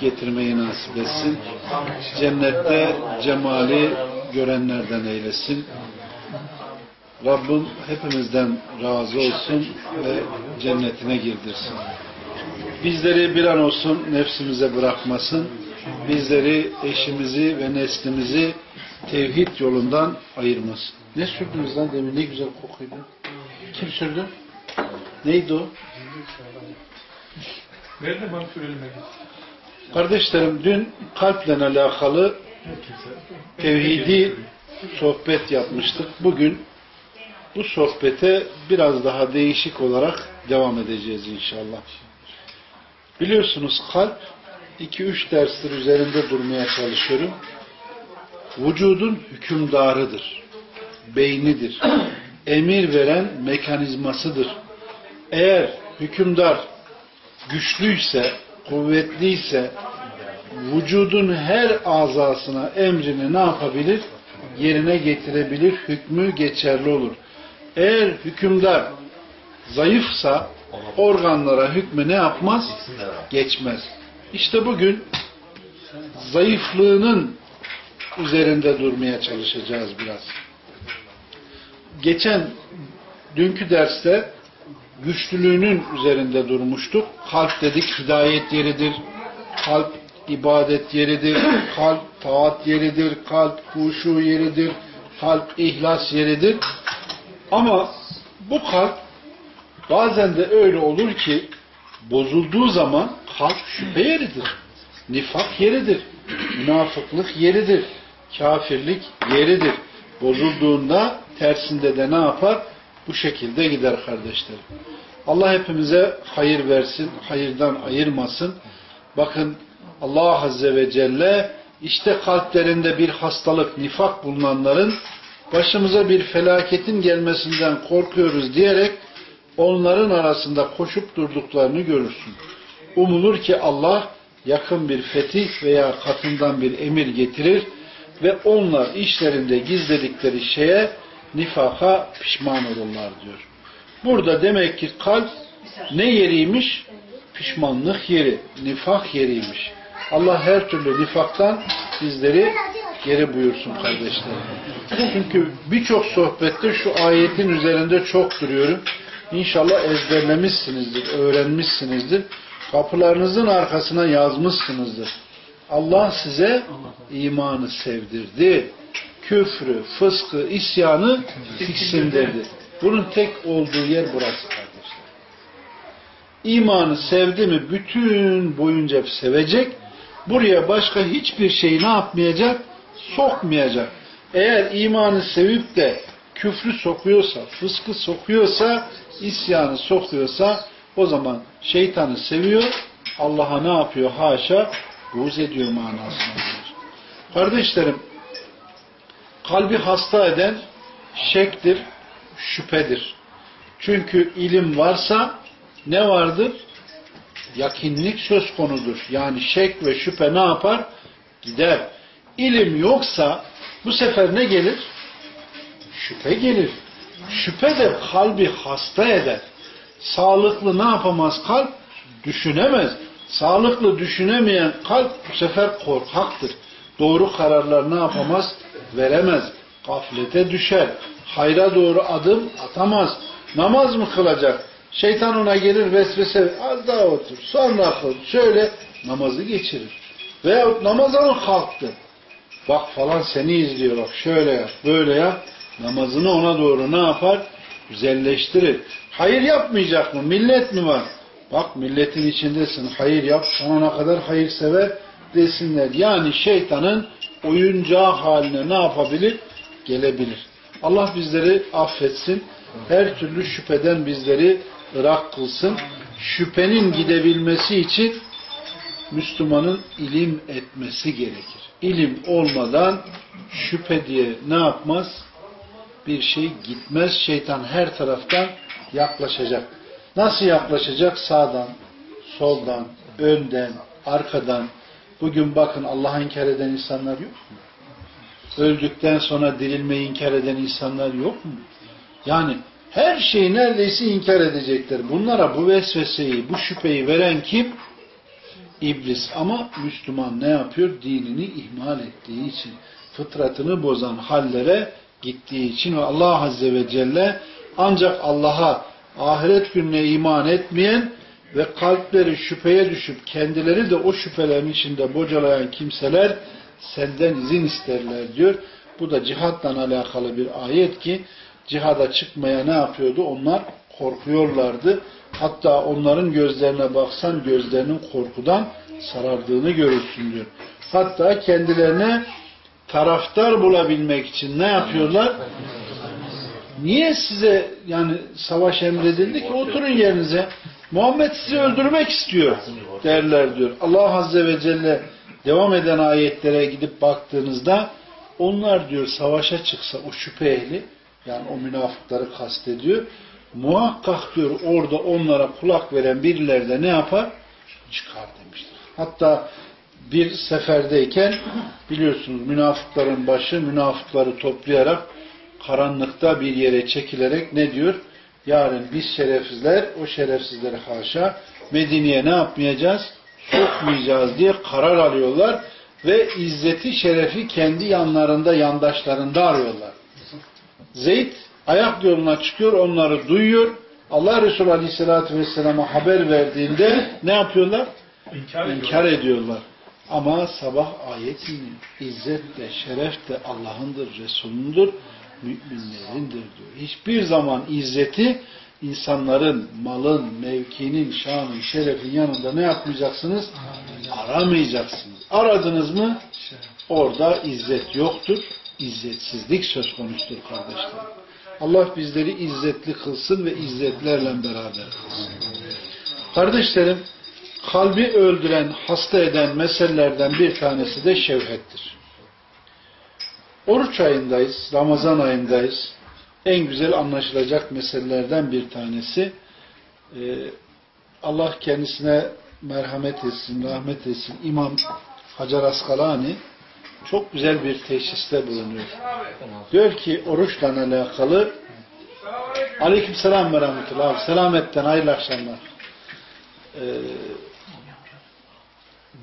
getirmeyi nasip etsin. Cennette cemali görenlerden eylesin. Rabbim hepimizden razı olsun ve cennetine girdirsin. Bizleri bir an olsun nefsimize bırakmasın. Bizleri, eşimizi ve neslimizi tevhid yolundan ayırmasın. Ne sürdünüz lan demin? Ne güzel kokuydu. Kim sürdü? Neydi o? Nerede bana sürelim Kardeşlerim dün kalple alakalı tevhidi sohbet yapmıştık. Bugün bu sohbete biraz daha değişik olarak devam edeceğiz inşallah. Biliyorsunuz kalp 2-3 derstir üzerinde durmaya çalışıyorum. Vücudun hükümdarıdır. Beynidir. Emir veren mekanizmasıdır. Eğer hükümdar güçlüyse, kuvvetliyse vücudun her azasına emrini ne yapabilir? Yerine getirebilir, hükmü geçerli olur. Eğer hükümdar zayıfsa organlara hükmü ne yapmaz? Geçmez. İşte bugün zayıflığının üzerinde durmaya çalışacağız biraz. Geçen dünkü derste güçlülüğünün üzerinde durmuştuk. Kalp dedik hidayet yeridir. Kalp ibadet yeridir. Kalp taat yeridir. Kalp huşu yeridir. Kalp ihlas yeridir. Ama bu kalp bazen de öyle olur ki bozulduğu zaman kalp şüphe yeridir. Nifak yeridir. Münafıklık yeridir. Kafirlik yeridir. Bozulduğunda tersinde de ne yapar? Bu şekilde gider kardeşlerim. Allah hepimize hayır versin, hayırdan ayırmasın. Bakın Allah Azze ve Celle işte kalplerinde bir hastalık, nifak bulunanların başımıza bir felaketin gelmesinden korkuyoruz diyerek onların arasında koşup durduklarını görürsün. Umulur ki Allah yakın bir fetih veya katından bir emir getirir ve onlar işlerinde gizledikleri şeye nifaka pişman olurlar diyor. Burada demek ki kalp ne yeriymiş? Pişmanlık yeri, nifak yeriymiş. Allah her türlü nifaktan bizleri geri buyursun kardeşlerim. Çünkü birçok sohbette şu ayetin üzerinde çok duruyorum. İnşallah ezberlemişsinizdir, öğrenmişsinizdir. Kapılarınızın arkasına yazmışsınızdır. Allah size imanı sevdirdi. Küfrü, fıskı, isyanı tiksindirdi. Bunun tek olduğu yer burası kardeşler. İmanı sevdi mi bütün boyunca sevecek. Buraya başka hiçbir şeyi ne yapmayacak? Sokmayacak. Eğer imanı sevip de küfrü sokuyorsa, fıskı sokuyorsa, isyanı sokuyorsa o zaman şeytanı seviyor, Allah'a ne yapıyor? Haşa, buğz ediyor manasına. Kardeşlerim, kalbi hasta eden şektir, şüphedir. Çünkü ilim varsa ne vardır? Yakinlik söz konudur. Yani şek ve şüphe ne yapar? Gider. İlim yoksa bu sefer ne gelir? Şüphe gelir. Şüphe de kalbi hasta eder. Sağlıklı ne yapamaz kalp? Düşünemez. Sağlıklı düşünemeyen kalp bu sefer korkaktır. Doğru kararlar ne yapamaz? Veremez. Gaflete düşer. Hayra doğru adım atamaz. Namaz mı kılacak? Şeytan ona gelir vesvese az daha otur. Sonra kıl. Şöyle namazı geçirir. Veyahut namaza mı kalktı? Bak falan seni izliyor bak şöyle yap böyle yap. Namazını ona doğru ne yapar? Güzelleştirir. Hayır yapmayacak mı? Millet mi var? Bak milletin içindesin. Hayır yap. Sana ne kadar hayır sever desinler. Yani şeytanın oyuncağı haline ne yapabilir? Gelebilir. Allah bizleri affetsin. Her türlü şüpheden bizleri ırak kılsın. Şüphenin gidebilmesi için Müslümanın ilim etmesi gerekir. İlim olmadan şüphe diye ne yapmaz? Bir şey gitmez. Şeytan her taraftan yaklaşacak. Nasıl yaklaşacak? Sağdan, soldan, önden, arkadan. Bugün bakın Allah'a inkar eden insanlar yok mu? Öldükten sonra dirilmeyi inkar eden insanlar yok mu? Yani her şeyi neredeyse inkar edecekler. Bunlara bu vesveseyi, bu şüpheyi veren kim? İblis. Ama Müslüman ne yapıyor? Dinini ihmal ettiği için, fıtratını bozan hallere gittiği için ve Allah Azze ve Celle ancak Allah'a, ahiret gününe iman etmeyen ve kalpleri şüpheye düşüp kendileri de o şüphelerin içinde bocalayan kimseler senden izin isterler diyor. Bu da cihatla alakalı bir ayet ki cihada çıkmaya ne yapıyordu? Onlar korkuyorlardı. Hatta onların gözlerine baksan gözlerinin korkudan sarardığını görürsün diyor. Hatta kendilerine taraftar bulabilmek için ne yapıyorlar? Niye size yani savaş emredildi ki oturun yerinize. Muhammed sizi öldürmek istiyor derler diyor. Allah Azze ve Celle devam eden ayetlere gidip baktığınızda onlar diyor savaşa çıksa o şüphe ehli yani o münafıkları kastediyor. Muhakkak diyor orada onlara kulak veren birileri de ne yapar? Çıkar demiştir. Hatta bir seferdeyken biliyorsunuz münafıkların başı münafıkları toplayarak karanlıkta bir yere çekilerek ne diyor? Yarın biz şerefsizler o şerefsizleri haşa Medine'ye ne yapmayacağız? Sokmayacağız diye karar alıyorlar ve izzeti şerefi kendi yanlarında yandaşlarında arıyorlar. Zeyd ayak yoluna çıkıyor onları duyuyor. Allah Resulü Aleyhisselatü Vesselam'a haber verdiğinde ne yapıyorlar? İnkar, İnkar ediyorlar. Ama sabah ayet iniyor. İzzet de şeref de Allah'ındır, Resul'ündür, müminlerindir diyor. Hiçbir zaman izzeti insanların, malın, mevkinin, şanın, şerefin yanında ne yapmayacaksınız? Aramayacaksınız. Aradınız mı? Orada izzet yoktur. İzzetsizlik söz konusudur kardeşler. Allah bizleri izzetli kılsın ve izzetlerle beraber kılsın. Kardeşlerim, kalbi öldüren, hasta eden meselelerden bir tanesi de şevhettir. Oruç ayındayız, Ramazan ayındayız. En güzel anlaşılacak meselelerden bir tanesi. Ee, Allah kendisine merhamet etsin, rahmet etsin. İmam Hacer Askalani çok güzel bir teşhiste bulunuyor. Diyor ki oruçla alakalı Aleyküm selam ve rahmetullah. Selametten hayırlı akşamlar. Ee,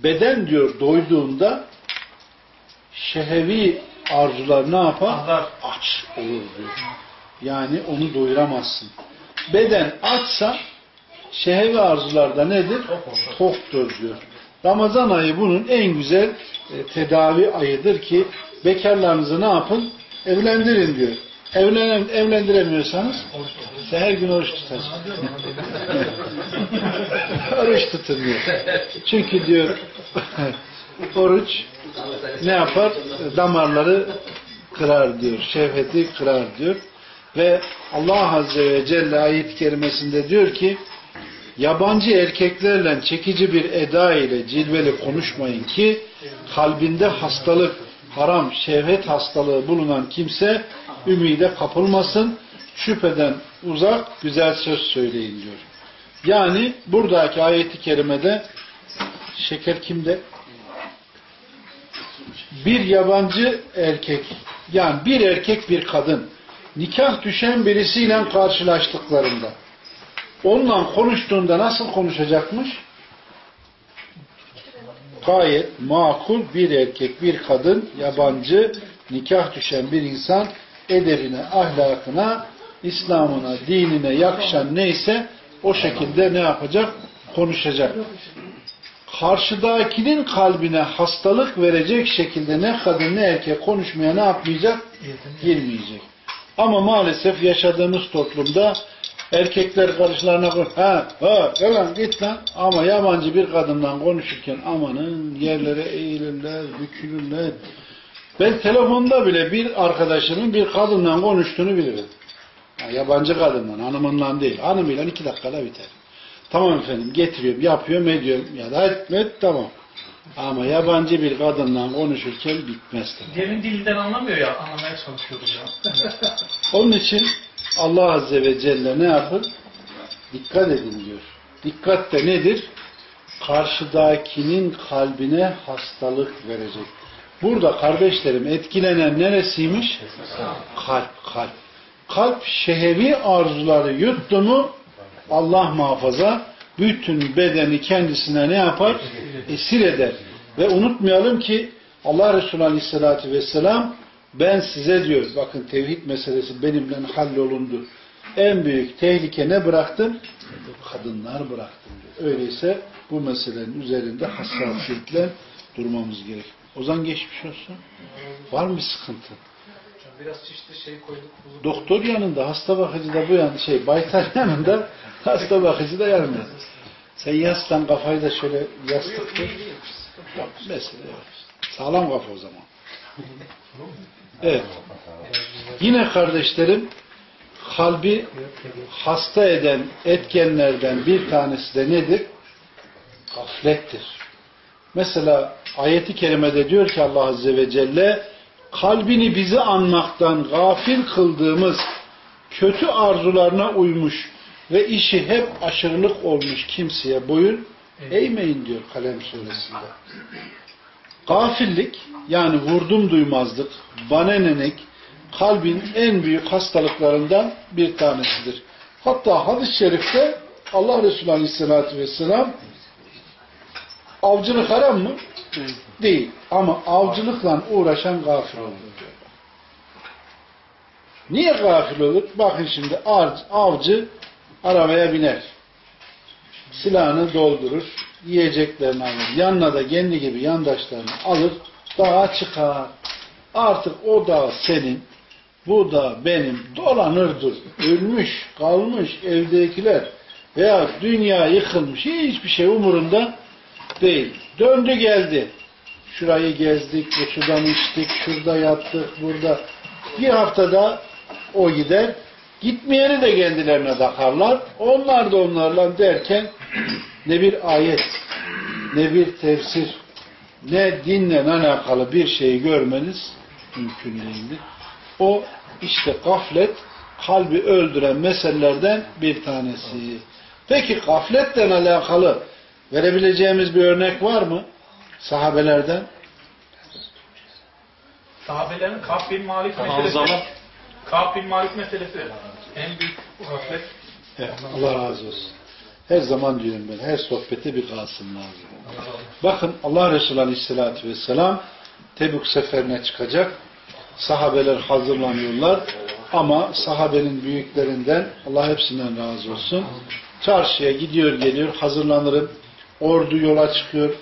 beden diyor doyduğunda şehevi arzular ne yapar? Aç olur diyor. Yani onu doyuramazsın. Beden açsa şehevi arzularda nedir? Toktur diyor. Ramazan ayı bunun en güzel e, tedavi ayıdır ki bekarlarınızı ne yapın? Evlendirin diyor. Evlenen, evlendiremiyorsanız her gün oruç tutacaksın. oruç tutun diyor. Çünkü diyor oruç ne yapar? Damarları kırar diyor. Şehveti kırar diyor. Ve Allah Azze ve Celle ayet-i kerimesinde diyor ki yabancı erkeklerle çekici bir eda ile cilveli konuşmayın ki kalbinde hastalık, haram, şehvet hastalığı bulunan kimse ümide kapılmasın, şüpheden uzak güzel söz söyleyin diyor. Yani buradaki ayeti kerimede şeker kimde? Bir yabancı erkek, yani bir erkek bir kadın nikah düşen birisiyle karşılaştıklarında onunla konuştuğunda nasıl konuşacakmış? Gayet makul bir erkek, bir kadın, yabancı, nikah düşen bir insan edebine, ahlakına, İslam'ına, dinine yakışan neyse o şekilde ne yapacak? Konuşacak. Karşıdakinin kalbine hastalık verecek şekilde ne kadın ne erkek konuşmaya ne yapmayacak? Girmeyecek. Ama maalesef yaşadığımız toplumda erkekler karşılarına ha ha falan git lan ama yabancı bir kadından konuşurken amanın yerlere eğilirler, bükülürler. Ben telefonda bile bir arkadaşımın bir kadından konuştuğunu bilirim. Ya yabancı kadından, hanımından değil. Hanımıyla iki dakikada biter. Tamam efendim getiriyorum, yapıyorum, ediyorum ya da etmet tamam. Ama yabancı bir kadından konuşurken bitmez. Demin dilinden anlamıyor ya, anlamaya çalışıyoruz ya. Onun için Allah Azze ve Celle ne yapın? Dikkat edin diyor. Dikkat de nedir? Karşıdakinin kalbine hastalık verecek. Burada kardeşlerim etkilenen neresiymiş? Kalp, kalp. Kalp şehevi arzuları yuttu mu Allah muhafaza bütün bedeni kendisine ne yapar? Esir eder. Ve unutmayalım ki Allah Resulü Aleyhisselatü Vesselam ben size diyor bakın tevhid meselesi benimle hallolundu. En büyük tehlike ne bıraktım? Kadınlar bıraktım diyor. Öyleyse bu meselenin üzerinde hassasiyetle durmamız gerek. Ozan geçmiş olsun. Var mı sıkıntı? Biraz çeşitli şey koyduk. Kuzu Doktor yanında, hasta bakıcı da bu yan şey, baytar yanında, hasta bakıcı da yanında. Sen yaslan kafayı da şöyle yastık tut. Yok, mesele yok. Sağlam kafa o zaman. Evet. Yine kardeşlerim, kalbi hasta eden etkenlerden bir tanesi de nedir? Gaflettir. Mesela ayeti kerimede diyor ki Allah Azze ve Celle kalbini bizi anmaktan gafil kıldığımız kötü arzularına uymuş ve işi hep aşırılık olmuş kimseye boyun eğmeyin diyor Kalem suresinde. Gafillik yani vurdum duymazlık, banenenek kalbin en büyük hastalıklarından bir tanesidir. Hatta hadis-i şerifte Allah Resulü Aleyhisselatü Vesselam avcılık haram mı? Değil. Ama avcılıkla uğraşan gafil olur. Niye gafil olur? Bakın şimdi avcı arabaya biner. Silahını doldurur. Yiyeceklerini alır. Yanına da kendi gibi yandaşlarını alır. Dağa çıkar. Artık o dağ senin. Bu da benim. Dolanır dur. Ölmüş, kalmış evdekiler veya dünya yıkılmış. Hiçbir şey umurunda değil. Döndü geldi. Şurayı gezdik, bu sudan içtik, şurada yattık, burada. Bir haftada o gider. Gitmeyeni de kendilerine takarlar. Onlar da onlarla derken ne bir ayet, ne bir tefsir, ne dinle alakalı bir şeyi görmeniz mümkün değildir. O işte gaflet kalbi öldüren meselelerden bir tanesi. Peki gafletle alakalı verebileceğimiz bir örnek var mı? Sahabelerden. Sahabelerin Ka'b bin Malik meselesi. var. Ka'b bin Malik meselesi. En büyük gaflet. Evet, Allah razı olsun. Her zaman diyorum ben, her sohbete bir kalsın lazım. Bakın Allah Resulü Aleyhisselatü Vesselam Tebük seferine çıkacak. Sahabeler hazırlanıyorlar. Ama sahabenin büyüklerinden Allah hepsinden razı olsun. Çarşıya gidiyor geliyor hazırlanırım. Ordu yola çıkıyor.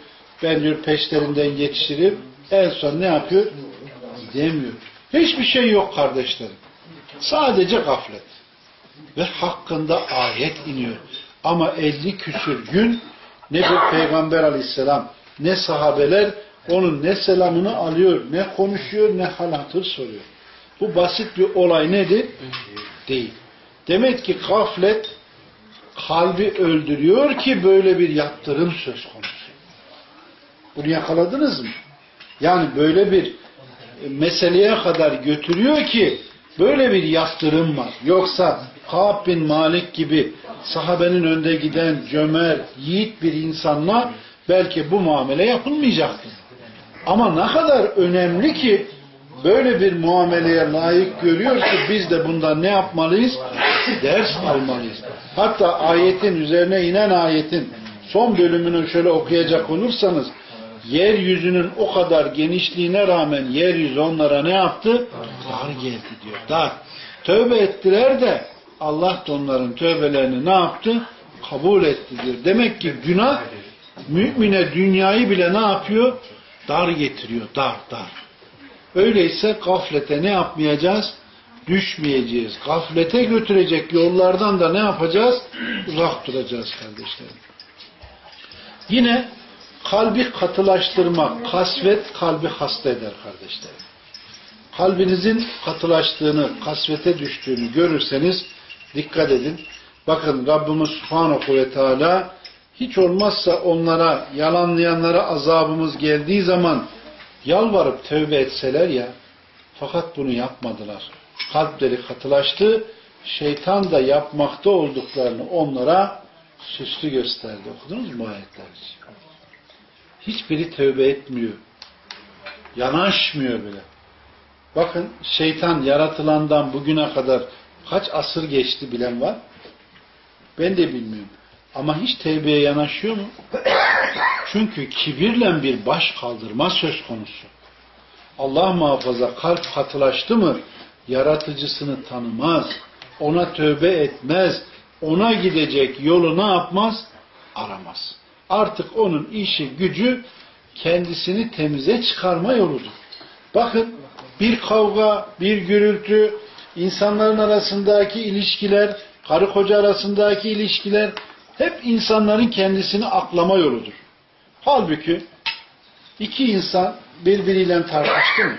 Ben diyor peşlerinden yetiştirip en son ne yapıyor? Demiyor. Hiçbir şey yok kardeşlerim. Sadece gaflet. Ve hakkında ayet iniyor. Ama 50 küsür gün ne bir peygamber aleyhisselam ne sahabeler onun ne selamını alıyor, ne konuşuyor, ne hal hatır soruyor. Bu basit bir olay nedir? Değil. Demek ki gaflet kalbi öldürüyor ki böyle bir yaptırım söz konusu. Bunu yakaladınız mı? Yani böyle bir meseleye kadar götürüyor ki böyle bir yaptırım var. Yoksa Ka'b bin Malik gibi sahabenin önde giden cömert, yiğit bir insanla belki bu muamele yapılmayacaktı. Ama ne kadar önemli ki böyle bir muameleye layık görüyor ki biz de bundan ne yapmalıyız? Ders almalıyız. Hatta ayetin üzerine inen ayetin son bölümünü şöyle okuyacak olursanız yeryüzünün o kadar genişliğine rağmen yeryüzü onlara ne yaptı? Dar geldi diyor. Dar. Tövbe ettiler de Allah da onların tövbelerini ne yaptı? Kabul etti diyor. Demek ki günah Mümine dünyayı bile ne yapıyor? Dar getiriyor. Dar, dar. Öyleyse gaflete ne yapmayacağız? Düşmeyeceğiz. Gaflete götürecek yollardan da ne yapacağız? Uzak duracağız kardeşlerim. Yine kalbi katılaştırmak, kasvet kalbi hasta eder kardeşlerim. Kalbinizin katılaştığını, kasvete düştüğünü görürseniz dikkat edin. Bakın Rabbimiz Subhanahu ve Teala hiç olmazsa onlara, yalanlayanlara azabımız geldiği zaman yalvarıp tövbe etseler ya fakat bunu yapmadılar. Kalpleri katılaştı. Şeytan da yapmakta olduklarını onlara süslü gösterdi. Okudunuz mu ayetleri? Hiçbiri tövbe etmiyor. Yanaşmıyor bile. Bakın şeytan yaratılandan bugüne kadar kaç asır geçti bilen var? Ben de bilmiyorum. Ama hiç tevbeye yanaşıyor mu? Çünkü kibirle bir baş kaldırma söz konusu. Allah muhafaza kalp katılaştı mı yaratıcısını tanımaz, ona tövbe etmez, ona gidecek yolu ne yapmaz? Aramaz. Artık onun işi, gücü kendisini temize çıkarma yoludur. Bakın bir kavga, bir gürültü, insanların arasındaki ilişkiler, karı koca arasındaki ilişkiler hep insanların kendisini aklama yoludur. Halbuki iki insan birbiriyle tartıştı mı?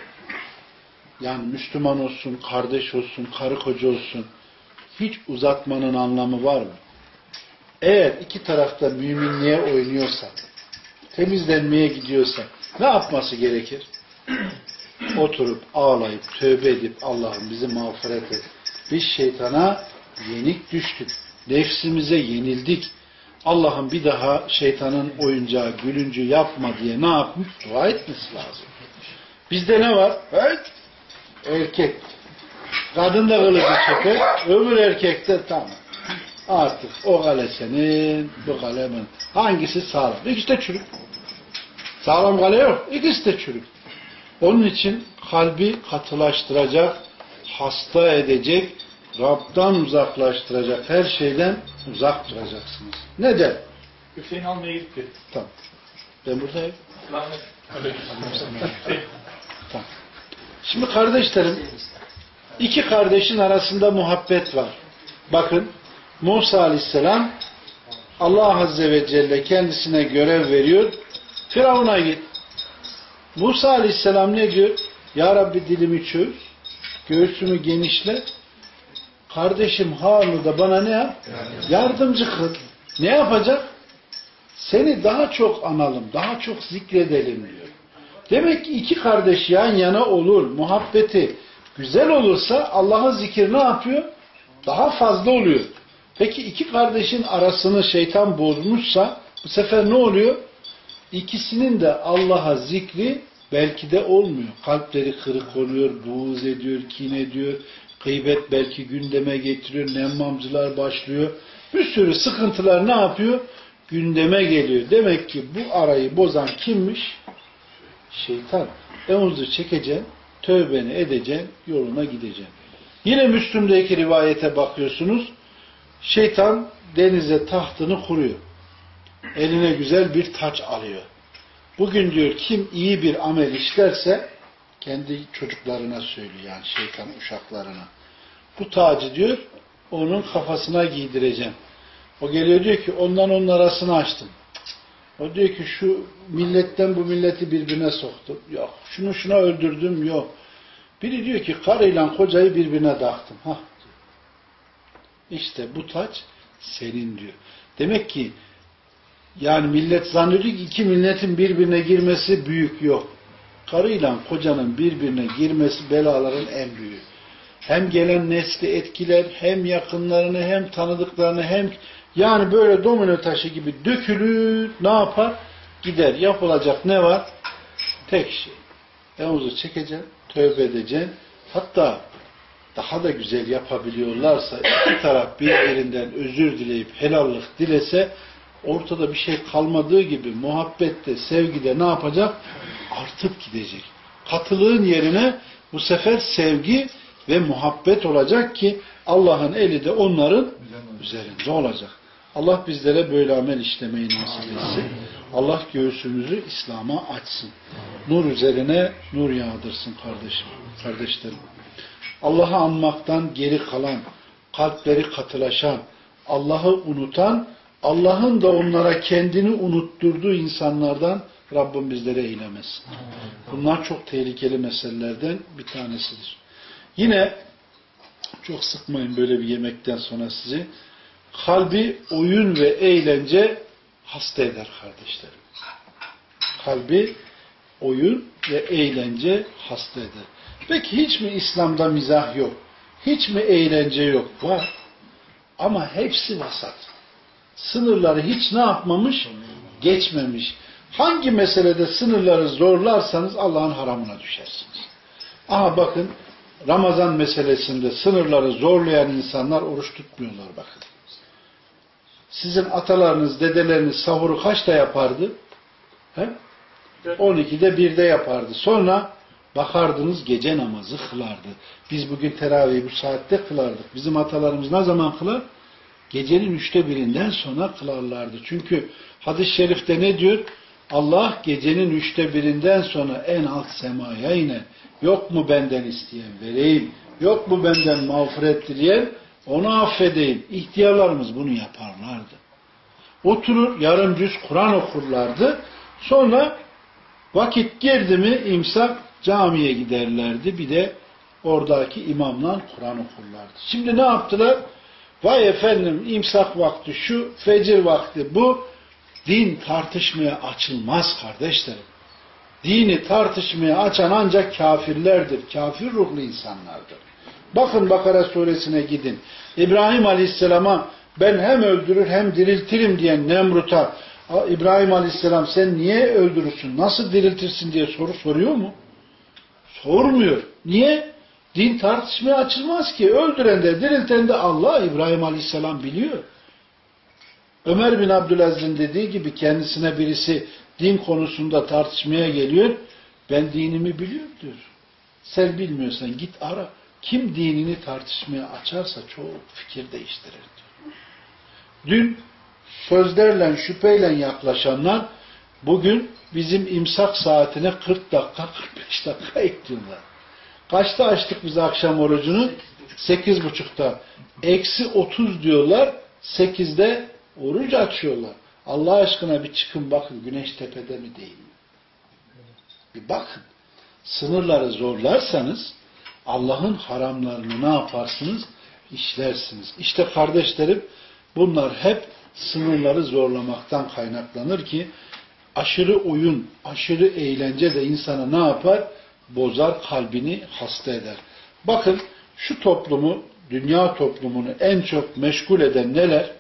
Yani Müslüman olsun, kardeş olsun, karı koca olsun hiç uzatmanın anlamı var mı? Eğer iki tarafta müminliğe oynuyorsa, temizlenmeye gidiyorsa ne yapması gerekir? Oturup ağlayıp tövbe edip Allah'ım bizi mağfiret et. Biz şeytana yenik düştük. Nefsimize yenildik. Allah'ım bir daha şeytanın oyuncağı, gülüncü yapma diye ne yapmış? Dua etmesi lazım. Bizde ne var? Evet. Erkek. Kadın da kılıcı çeker. Öbür erkek de tamam. Artık o kale senin, bu kale benim. Hangisi sağlam? İkisi de çürük. Sağlam kale yok. İkisi de çürük. Onun için kalbi katılaştıracak, hasta edecek, Rab'dan uzaklaştıracak her şeyden uzak duracaksınız. Neden? Hüseyin almaya gitti. Tamam. Ben buradayım. Tamam. Şimdi kardeşlerim, iki kardeşin arasında muhabbet var. Bakın, Musa Aleyhisselam Allah Azze ve Celle kendisine görev veriyor. Firavun'a git. Musa Aleyhisselam ne diyor? Ya Rabbi dilimi çöz, göğsümü genişle, kardeşim Harun'u da bana ne yap? Yardımcı kıl. Ne yapacak? Seni daha çok analım, daha çok zikredelim diyor. Demek ki iki kardeş yan yana olur, muhabbeti güzel olursa Allah'ın zikir ne yapıyor? Daha fazla oluyor. Peki iki kardeşin arasını şeytan bozmuşsa bu sefer ne oluyor? İkisinin de Allah'a zikri belki de olmuyor. Kalpleri kırık oluyor, buğz ediyor, kin ediyor, gıybet belki gündeme getiriyor, nemmamcılar başlıyor. Bir sürü sıkıntılar ne yapıyor? Gündeme geliyor. Demek ki bu arayı bozan kimmiş? Şeytan. Emuzu çekeceksin, tövbeni edeceksin, yoluna gideceksin. Yine Müslüm'deki rivayete bakıyorsunuz. Şeytan denize tahtını kuruyor. Eline güzel bir taç alıyor. Bugün diyor kim iyi bir amel işlerse kendi çocuklarına söylüyor yani şeytan uşaklarına. Bu tacı diyor onun kafasına giydireceğim. O geliyor diyor ki ondan onun arasını açtım. O diyor ki şu milletten bu milleti birbirine soktum. Yok. Şunu şuna öldürdüm. Yok. Biri diyor ki karıyla kocayı birbirine taktım. Hah. İşte bu taç senin diyor. Demek ki yani millet zannediyor ki iki milletin birbirine girmesi büyük yok. Karıyla kocanın birbirine girmesi belaların en büyüğü. Hem gelen nesli etkiler, hem yakınlarını, hem tanıdıklarını, hem yani böyle domino taşı gibi dökülür, ne yapar? Gider. Yapılacak ne var? Tek şey. Emuzu çekeceksin, tövbe edeceksin. Hatta daha da güzel yapabiliyorlarsa iki taraf birbirinden özür dileyip helallik dilese ortada bir şey kalmadığı gibi muhabbette, sevgide ne yapacak? Artıp gidecek. Katılığın yerine bu sefer sevgi ve muhabbet olacak ki Allah'ın eli de onların üzerinde olacak. Allah bizlere böyle amel işlemeyi nasip etsin. Allah göğsümüzü İslam'a açsın. Nur üzerine nur yağdırsın kardeşim, kardeşlerim. Allah'ı anmaktan geri kalan, kalpleri katılaşan, Allah'ı unutan, Allah'ın da onlara kendini unutturduğu insanlardan Rabbim bizlere eylemesin. Bunlar çok tehlikeli meselelerden bir tanesidir. Yine çok sıkmayın böyle bir yemekten sonra sizi. Kalbi oyun ve eğlence hasta eder kardeşlerim. Kalbi oyun ve eğlence hasta eder. Peki hiç mi İslam'da mizah yok? Hiç mi eğlence yok? Var. Ama hepsi vasat. Sınırları hiç ne yapmamış? Geçmemiş. Hangi meselede sınırları zorlarsanız Allah'ın haramına düşersiniz. Aha bakın Ramazan meselesinde sınırları zorlayan insanlar oruç tutmuyorlar bakın. Sizin atalarınız, dedeleriniz sahuru kaçta yapardı? He? 12'de 1'de yapardı. Sonra bakardınız gece namazı kılardı. Biz bugün teravihi bu saatte kılardık. Bizim atalarımız ne zaman kılar? Gecenin üçte birinden sonra kılarlardı. Çünkü hadis-i şerifte ne diyor? Allah gecenin üçte birinden sonra en alt semaya iner. Yok mu benden isteyen vereyim. Yok mu benden mağfiret dileyen onu affedeyim. İhtiyarlarımız bunu yaparlardı. Oturur yarım cüz Kur'an okurlardı. Sonra vakit girdi mi imsak camiye giderlerdi. Bir de oradaki imamla Kur'an okurlardı. Şimdi ne yaptılar? Vay efendim imsak vakti şu, fecir vakti bu. Din tartışmaya açılmaz kardeşlerim. Dini tartışmaya açan ancak kafirlerdir. Kafir ruhlu insanlardır. Bakın Bakara suresine gidin. İbrahim Aleyhisselam'a ben hem öldürür hem diriltirim diyen Nemrut'a İbrahim Aleyhisselam sen niye öldürürsün, nasıl diriltirsin diye soru soruyor mu? Sormuyor. Niye? Din tartışmaya açılmaz ki. Öldüren de dirilten de Allah İbrahim Aleyhisselam biliyor. Ömer bin Abdülaziz'in dediği gibi kendisine birisi din konusunda tartışmaya geliyor. Ben dinimi biliyorum diyor. Sen bilmiyorsan git ara. Kim dinini tartışmaya açarsa çok fikir değiştirir diyor. Dün sözlerle, şüpheyle yaklaşanlar bugün bizim imsak saatine 40 dakika, 45 dakika ekliyorlar. Kaçta açtık biz akşam orucunu? 8.30'da. Eksi 30 diyorlar. 8'de oruç açıyorlar. Allah aşkına bir çıkın bakın güneş tepede mi değil mi? Bir bakın. Sınırları zorlarsanız Allah'ın haramlarını ne yaparsınız? İşlersiniz. İşte kardeşlerim bunlar hep sınırları zorlamaktan kaynaklanır ki aşırı oyun, aşırı eğlence de insana ne yapar? Bozar, kalbini hasta eder. Bakın şu toplumu, dünya toplumunu en çok meşgul eden neler?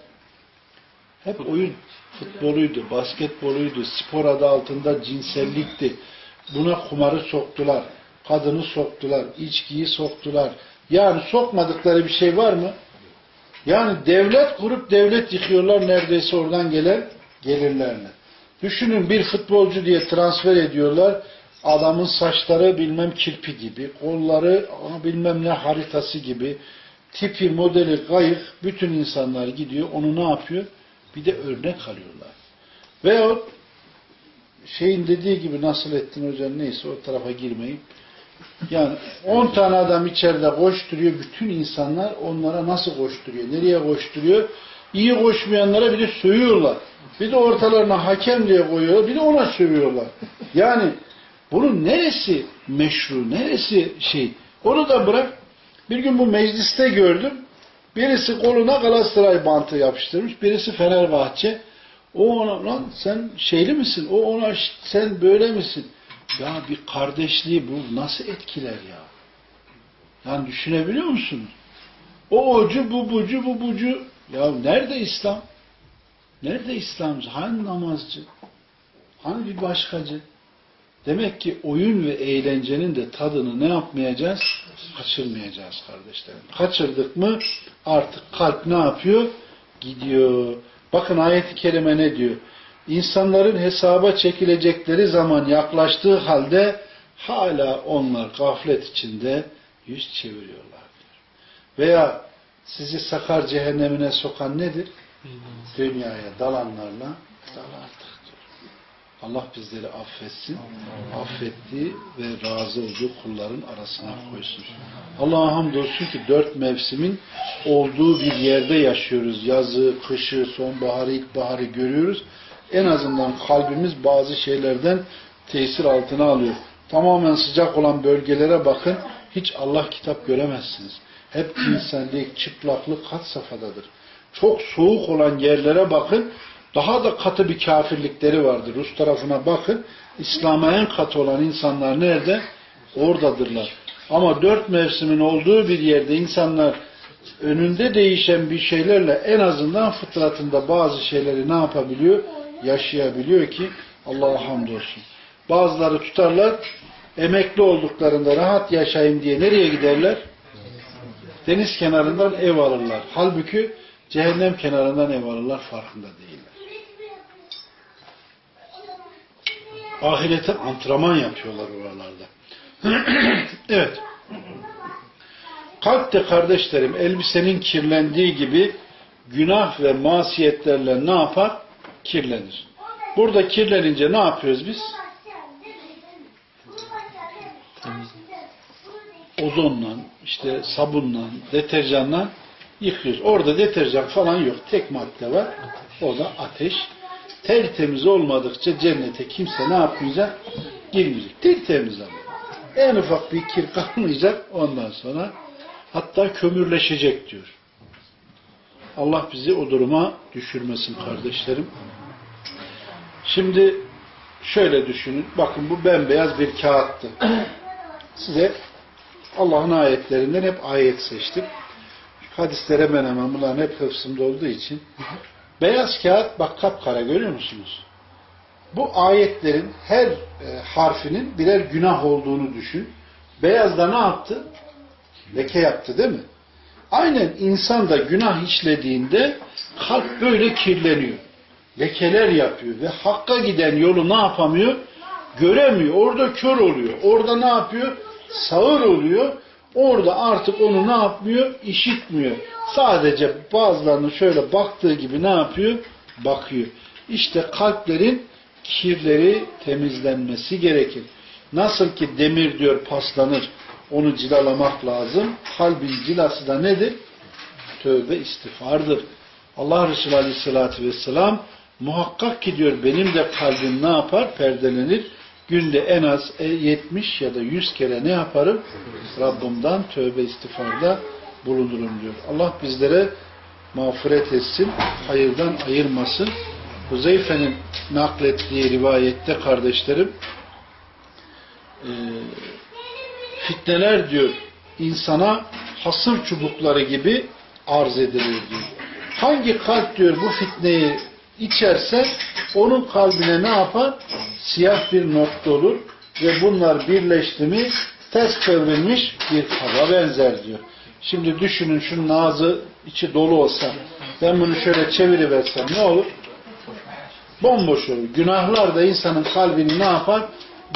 Hep oyun. Futboluydu, basketboluydu, spor adı altında cinsellikti. Buna kumarı soktular, kadını soktular, içkiyi soktular. Yani sokmadıkları bir şey var mı? Yani devlet kurup devlet yıkıyorlar neredeyse oradan gelen gelirlerle. Düşünün bir futbolcu diye transfer ediyorlar. Adamın saçları bilmem kirpi gibi, kolları bilmem ne haritası gibi, tipi, modeli, gayık, bütün insanlar gidiyor. Onu ne yapıyor? Bir de örnek alıyorlar. Veyahut şeyin dediği gibi nasıl ettin hocam neyse o tarafa girmeyin. Yani 10 tane adam içeride koşturuyor. Bütün insanlar onlara nasıl koşturuyor? Nereye koşturuyor? İyi koşmayanlara bir de sövüyorlar. Bir de ortalarına hakem diye koyuyorlar. Bir de ona sövüyorlar. Yani bunun neresi meşru, neresi şey? Onu da bırak. Bir gün bu mecliste gördüm. Birisi koluna Galatasaray bantı yapıştırmış. Birisi Fenerbahçe. O ona lan sen şeyli misin? O ona sen böyle misin? Ya bir kardeşliği bu nasıl etkiler ya? Yani düşünebiliyor musunuz? O ocu, bu bucu, bu bucu. Ya nerede İslam? Nerede İslamcı? Hani namazcı? Bir başkacı? Demek ki oyun ve eğlencenin de tadını ne yapmayacağız? Kaçırmayacağız kardeşlerim. Kaçırdık mı artık kalp ne yapıyor? Gidiyor. Bakın ayet-i kerime ne diyor? İnsanların hesaba çekilecekleri zaman yaklaştığı halde hala onlar gaflet içinde yüz çeviriyorlar. Veya sizi sakar cehennemine sokan nedir? Dünyaya dalanlarla dalardık diyor. Allah bizleri affetsin. Affettiği ve razı olduğu kulların arasına koysun. Allah'a hamdolsun ki dört mevsimin olduğu bir yerde yaşıyoruz. Yazı, kışı, sonbaharı, ilkbaharı görüyoruz. En azından kalbimiz bazı şeylerden tesir altına alıyor. Tamamen sıcak olan bölgelere bakın. Hiç Allah kitap göremezsiniz. Hep cinsellik, çıplaklık kat safhadadır. Çok soğuk olan yerlere bakın. Daha da katı bir kafirlikleri vardır. Rus tarafına bakın. İslam'a en katı olan insanlar nerede? Oradadırlar. Ama dört mevsimin olduğu bir yerde insanlar önünde değişen bir şeylerle en azından fıtratında bazı şeyleri ne yapabiliyor? Yaşayabiliyor ki Allah'a hamdolsun. Bazıları tutarlar emekli olduklarında rahat yaşayayım diye nereye giderler? Deniz kenarından ev alırlar. Halbuki cehennem kenarından ev alırlar farkında değiller. Ahirete antrenman yapıyorlar oralarda. evet. Kalp de kardeşlerim elbisenin kirlendiği gibi günah ve masiyetlerle ne yapar? Kirlenir. Burada kirlenince ne yapıyoruz biz? Ozonla, işte sabunla, deterjanla yıkıyoruz. Orada deterjan falan yok. Tek madde var. O da ateş. Tertemiz olmadıkça cennete kimse ne yapmayacak? Girmeyecek. Tertemiz ama. En ufak bir kir kalmayacak ondan sonra hatta kömürleşecek diyor. Allah bizi o duruma düşürmesin kardeşlerim. Şimdi şöyle düşünün. Bakın bu bembeyaz bir kağıttı. Size Allah'ın ayetlerinden hep ayet seçtim. Hadisler hemen hemen bunların hep hıfzımda olduğu için. Beyaz kağıt bak kapkara görüyor musunuz? Bu ayetlerin her e, harfinin birer günah olduğunu düşün. Beyaz da ne yaptı? Leke yaptı değil mi? Aynen insan da günah işlediğinde kalp böyle kirleniyor. Lekeler yapıyor ve hakka giden yolu ne yapamıyor? Göremiyor. Orada kör oluyor. Orada ne yapıyor? Sağır oluyor. Orada artık onu ne yapmıyor? İşitmiyor. Sadece bazılarını şöyle baktığı gibi ne yapıyor? Bakıyor. İşte kalplerin kirleri temizlenmesi gerekir. Nasıl ki demir diyor paslanır, onu cilalamak lazım. Kalbin cilası da nedir? Tövbe istiğfardır. Allah Resulü Aleyhisselatü Vesselam muhakkak ki diyor benim de kalbim ne yapar? Perdelenir. Günde en az 70 ya da 100 kere ne yaparım? Rabbimden tövbe istiğfarda bulunurum diyor. Allah bizlere mağfiret etsin, hayırdan ayırmasın. Huzeyfe'nin naklettiği rivayette kardeşlerim e, fitneler diyor insana hasır çubukları gibi arz edilir diyor. Hangi kalp diyor bu fitneyi içerse onun kalbine ne yapar? Siyah bir nokta olur ve bunlar birleşti mi ters çevrilmiş bir kaba benzer diyor. Şimdi düşünün şunun ağzı içi dolu olsa ben bunu şöyle çeviriversem ne olur? Bomboş olur. Günahlar da insanın kalbini ne yapar?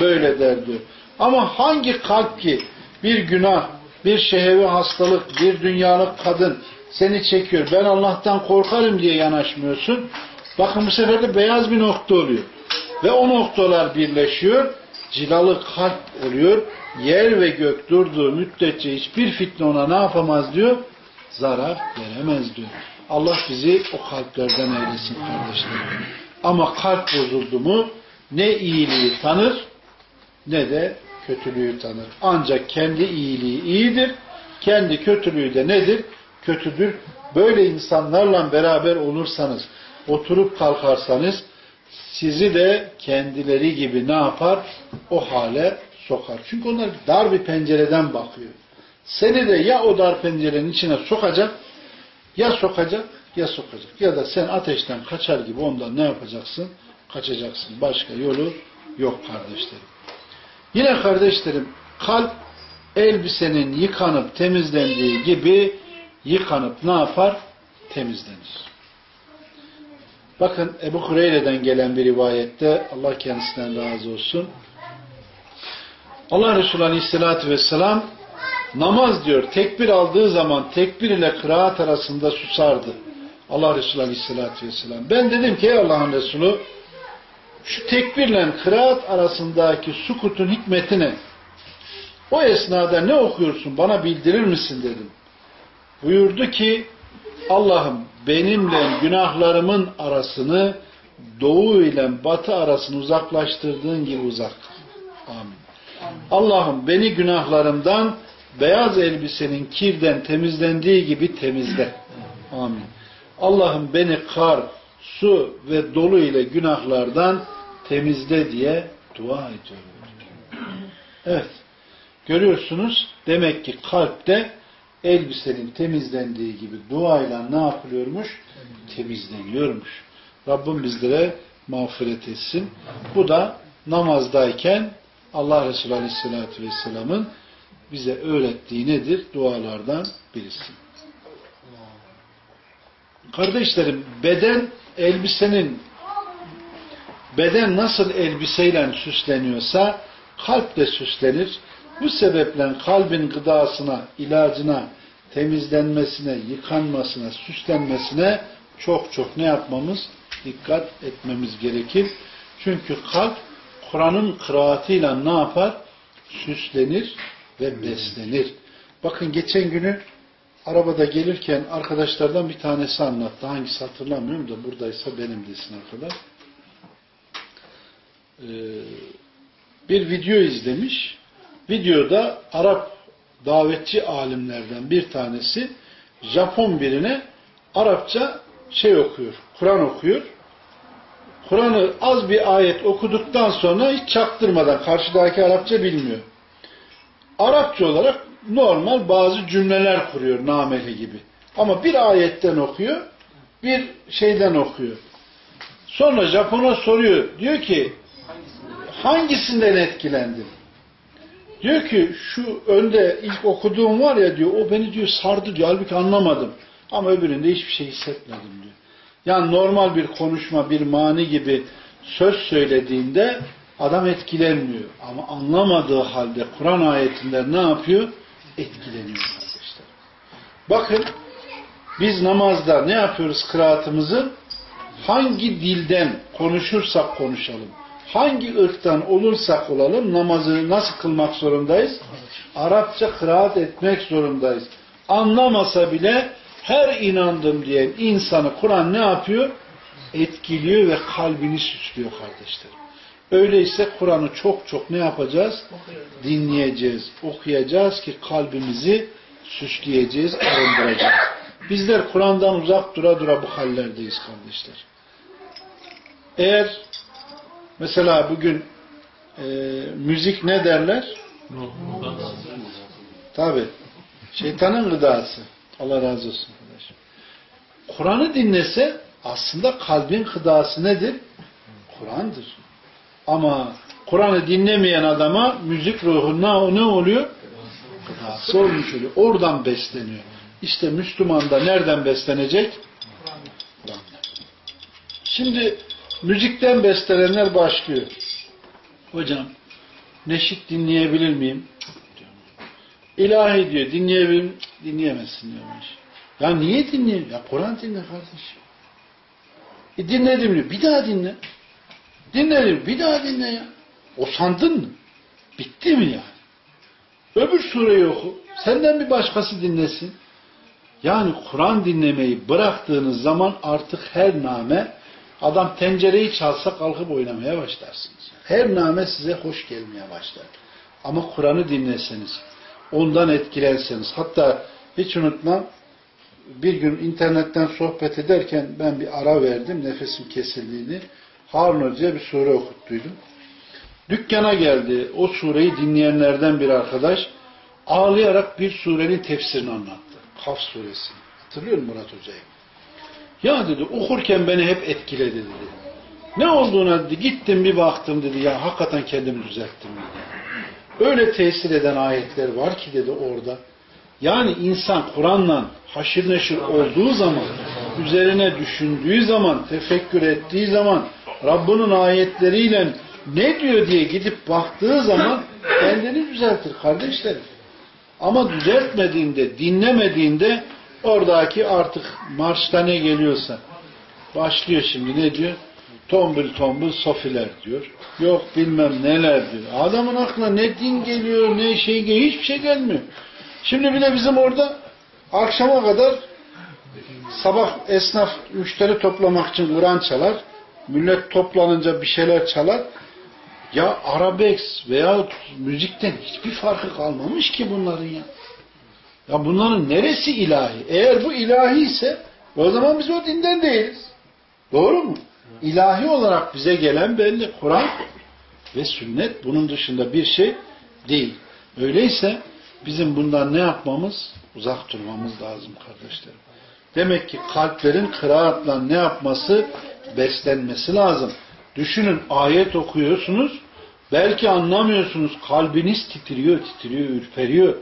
Böyle der diyor. Ama hangi kalp ki bir günah, bir şehevi hastalık, bir dünyalık kadın seni çekiyor. Ben Allah'tan korkarım diye yanaşmıyorsun. Bakın bu sefer de beyaz bir nokta oluyor. Ve o noktalar birleşiyor. Cilalı kalp oluyor. Yer ve gök durduğu müddetçe hiçbir fitne ona ne yapamaz diyor? Zarar veremez diyor. Allah bizi o kalplerden eylesin kardeşlerim. Ama kalp bozuldu mu ne iyiliği tanır ne de kötülüğü tanır. Ancak kendi iyiliği iyidir. Kendi kötülüğü de nedir? Kötüdür. Böyle insanlarla beraber olursanız, oturup kalkarsanız sizi de kendileri gibi ne yapar? O hale sokar. Çünkü onlar dar bir pencereden bakıyor. Seni de ya o dar pencerenin içine sokacak, ya sokacak, ya sokacak. Ya da sen ateşten kaçar gibi ondan ne yapacaksın? Kaçacaksın. Başka yolu yok kardeşlerim. Yine kardeşlerim kalp elbisenin yıkanıp temizlendiği gibi yıkanıp ne yapar? Temizlenir. Bakın Ebu Hureyre'den gelen bir rivayette Allah kendisinden razı olsun. Allah Resulü Aleyhisselatü Vesselam namaz diyor tekbir aldığı zaman tekbir ile kıraat arasında susardı. Allah Resulü Aleyhisselatü Vesselam. Ben dedim ki ey Allah'ın Resulü şu tekbirle kıraat arasındaki sukutun hikmetine o esnada ne okuyorsun bana bildirir misin dedim. Buyurdu ki Allah'ım benimle günahlarımın arasını doğu ile batı arasını uzaklaştırdığın gibi uzak. Amin. Allah'ım beni günahlarımdan beyaz elbisenin kirden temizlendiği gibi temizle. Amin. Allah'ım beni kar, su ve dolu ile günahlardan temizle diye dua ediyorum. Evet. Görüyorsunuz demek ki kalpte elbisenin temizlendiği gibi duayla ne yapılıyormuş? Temizleniyormuş. Rabbim bizlere mağfiret etsin. Bu da namazdayken Allah Resulü Aleyhisselatü Vesselam'ın bize öğrettiği nedir? Dualardan birisi. Kardeşlerim beden elbisenin beden nasıl elbiseyle süsleniyorsa kalp de süslenir. Bu sebeple kalbin gıdasına, ilacına, temizlenmesine, yıkanmasına, süslenmesine çok çok ne yapmamız? Dikkat etmemiz gerekir. Çünkü kalp Kur'an'ın kıraatıyla ne yapar? Süslenir ve beslenir. Bakın geçen günü arabada gelirken arkadaşlardan bir tanesi anlattı. Hangisi hatırlamıyorum da buradaysa benim desin arkadaş. Ee, bir video izlemiş. Videoda Arap davetçi alimlerden bir tanesi Japon birine Arapça şey okuyor, Kur'an okuyor. Kur'an'ı az bir ayet okuduktan sonra hiç çaktırmadan karşıdaki Arapça bilmiyor. Arapça olarak normal bazı cümleler kuruyor nameli gibi. Ama bir ayetten okuyor, bir şeyden okuyor. Sonra Japon'a soruyor. Diyor ki hangisinden etkilendin? Diyor ki şu önde ilk okuduğum var ya diyor o beni diyor sardı diyor. Halbuki anlamadım. Ama öbüründe hiçbir şey hissetmedim diyor. Yani normal bir konuşma, bir mani gibi söz söylediğinde adam etkilenmiyor. Ama anlamadığı halde Kur'an ayetinde ne yapıyor? Etkileniyor kardeşler. Bakın biz namazda ne yapıyoruz kıraatımızı? Hangi dilden konuşursak konuşalım, hangi ırktan olursak olalım namazı nasıl kılmak zorundayız? Arapça kıraat etmek zorundayız. Anlamasa bile her inandım diyen insanı Kur'an ne yapıyor? Etkiliyor ve kalbini süslüyor kardeşlerim. Öyleyse Kur'an'ı çok çok ne yapacağız? Dinleyeceğiz, okuyacağız ki kalbimizi süsleyeceğiz, arındıracağız. Bizler Kur'an'dan uzak dura dura bu hallerdeyiz kardeşler. Eğer mesela bugün e, müzik ne derler? Tabi. Şeytanın gıdası. Allah razı olsun. Kur'an'ı dinlese aslında kalbin gıdası nedir? Kur'an'dır. Ama Kur'an'ı dinlemeyen adama müzik ruhuna ne oluyor? Gıdası olmuş oluyor. Oradan besleniyor. İşte Müslüman da nereden beslenecek? Şimdi müzikten beslenenler başlıyor. Hocam neşit dinleyebilir miyim? İlahi diyor. Dinleyebilir miyim? Dinleyemezsin diyormuş. Ya niye dinleyeyim? Ya Kur'an dinle kardeşim. E dinledim diyor. Bir daha dinle. Dinledim. Bir daha dinle ya. O sandın mı? Bitti mi yani? Öbür sureyi oku. Senden bir başkası dinlesin. Yani Kur'an dinlemeyi bıraktığınız zaman artık her name adam tencereyi çalsa kalkıp oynamaya başlarsınız. Her name size hoş gelmeye başlar. Ama Kur'an'ı dinleseniz, ondan etkilenseniz, hatta hiç unutmam bir gün internetten sohbet ederken ben bir ara verdim, nefesim kesildiğini. Harun Hoca'ya bir sure okuttuydum. Dükkana geldi. O sureyi dinleyenlerden bir arkadaş ağlayarak bir surenin tefsirini anlattı. Kaf suresi. Hatırlıyor musun Murat Hoca'yı? Ya dedi okurken beni hep etkiledi dedi. Ne olduğuna dedi gittim bir baktım dedi ya hakikaten kendimi düzelttim dedi. Öyle tesir eden ayetler var ki dedi orada. Yani insan Kur'an'la haşir neşir olduğu zaman, üzerine düşündüğü zaman, tefekkür ettiği zaman, Rabbinin ayetleriyle ne diyor diye gidip baktığı zaman kendini düzeltir kardeşlerim. Ama düzeltmediğinde, dinlemediğinde Oradaki artık marşta ne geliyorsa başlıyor şimdi ne diyor? Tombul tombul sofiler diyor. Yok bilmem neler diyor. Adamın aklına ne din geliyor ne şey geliyor. Hiçbir şey gelmiyor. Şimdi bile bizim orada akşama kadar sabah esnaf müşteri toplamak için Kur'an çalar. Millet toplanınca bir şeyler çalar. Ya arabex veya müzikten hiçbir farkı kalmamış ki bunların ya. Ya bunların neresi ilahi? Eğer bu ilahi ise o zaman biz o dinden değiliz. Doğru mu? İlahi olarak bize gelen belli. Kur'an ve sünnet bunun dışında bir şey değil. Öyleyse bizim bundan ne yapmamız? Uzak durmamız lazım kardeşlerim. Demek ki kalplerin kıraatla ne yapması? Beslenmesi lazım. Düşünün ayet okuyorsunuz. Belki anlamıyorsunuz. Kalbiniz titriyor, titriyor, ürperiyor.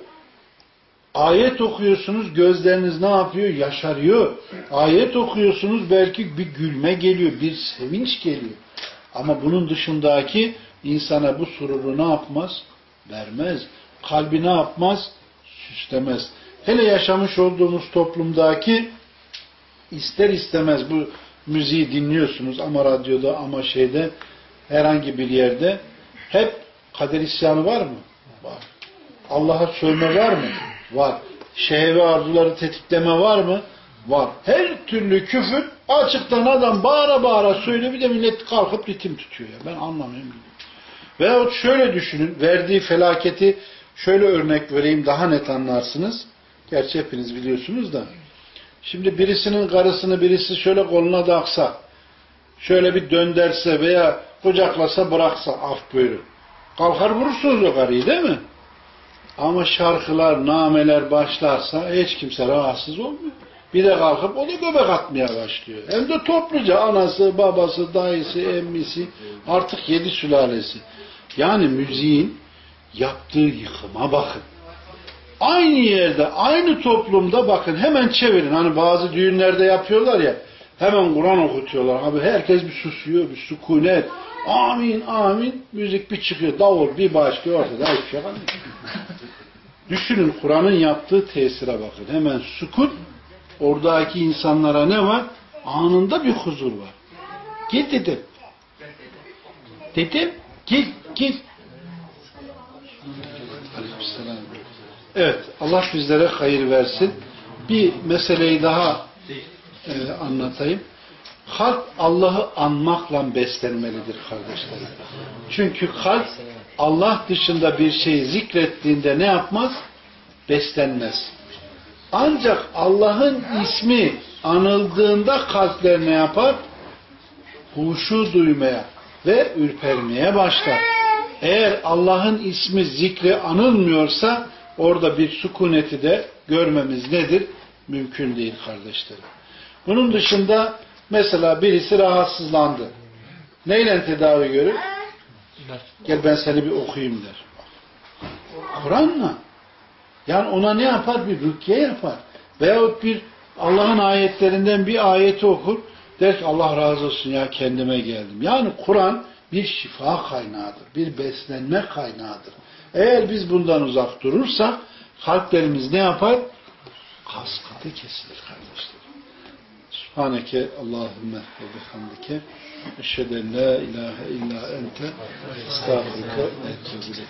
Ayet okuyorsunuz, gözleriniz ne yapıyor? Yaşarıyor. Ayet okuyorsunuz, belki bir gülme geliyor, bir sevinç geliyor. Ama bunun dışındaki insana bu sururu ne yapmaz? Vermez. Kalbi ne yapmaz? Süslemez. Hele yaşamış olduğumuz toplumdaki ister istemez bu müziği dinliyorsunuz ama radyoda ama şeyde herhangi bir yerde hep kader isyanı var mı? Var. Allah'a sövme var mı? Var. Şehve arzuları tetikleme var mı? Var. Her türlü küfür açıktan adam bağıra bağıra söylüyor bir de millet kalkıp ritim tutuyor ya. Ben anlamıyorum. Veyahut şöyle düşünün verdiği felaketi şöyle örnek vereyim daha net anlarsınız. Gerçi hepiniz biliyorsunuz da. Şimdi birisinin karısını birisi şöyle koluna taksa, şöyle bir dönderse veya kucaklasa bıraksa af buyurun. Kalkar vurursunuz o karıyı değil mi? Ama şarkılar, nameler başlarsa hiç kimse rahatsız olmuyor. Bir de kalkıp o da göbek atmaya başlıyor. Hem de topluca anası, babası, dayısı, emmisi, artık yedi sülalesi. Yani müziğin yaptığı yıkıma bakın. Aynı yerde, aynı toplumda bakın hemen çevirin. Hani bazı düğünlerde yapıyorlar ya, hemen Kur'an okutuyorlar. Abi herkes bir susuyor, bir sükunet. Amin, amin. Müzik bir çıkıyor, davul bir başlıyor ortada. Hiçbir şey kalmıyor. Düşünün Kur'an'ın yaptığı tesire bakın. Hemen sukut, oradaki insanlara ne var? Anında bir huzur var. Git dedim. Dedim, git, git. Aleykümselam. Evet, Allah bizlere hayır versin. Bir meseleyi daha e, anlatayım. Kalp Allah'ı anmakla beslenmelidir kardeşlerim. Çünkü kalp Allah dışında bir şeyi zikrettiğinde ne yapmaz? Beslenmez. Ancak Allah'ın ismi anıldığında kalpler ne yapar? Huşu duymaya ve ürpermeye başlar. Eğer Allah'ın ismi zikri anılmıyorsa orada bir sükuneti de görmemiz nedir? Mümkün değil kardeşlerim. Bunun dışında mesela birisi rahatsızlandı. Neyle tedavi görür? Gel ben seni bir okuyayım der. Kur'an'la. Yani ona ne yapar? Bir rukiye yapar. Veyahut bir Allah'ın ayetlerinden bir ayeti okur. Der ki Allah razı olsun ya kendime geldim. Yani Kur'an bir şifa kaynağıdır. Bir beslenme kaynağıdır. Eğer biz bundan uzak durursak kalplerimiz ne yapar? Kas katı kesilir kardeşlerim. Subhaneke Allahümme ve bihamdike أشهد أن لا إله إلا أنت أستغفرك وأتوب إليك.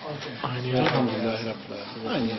الحمد لله رب العالمين.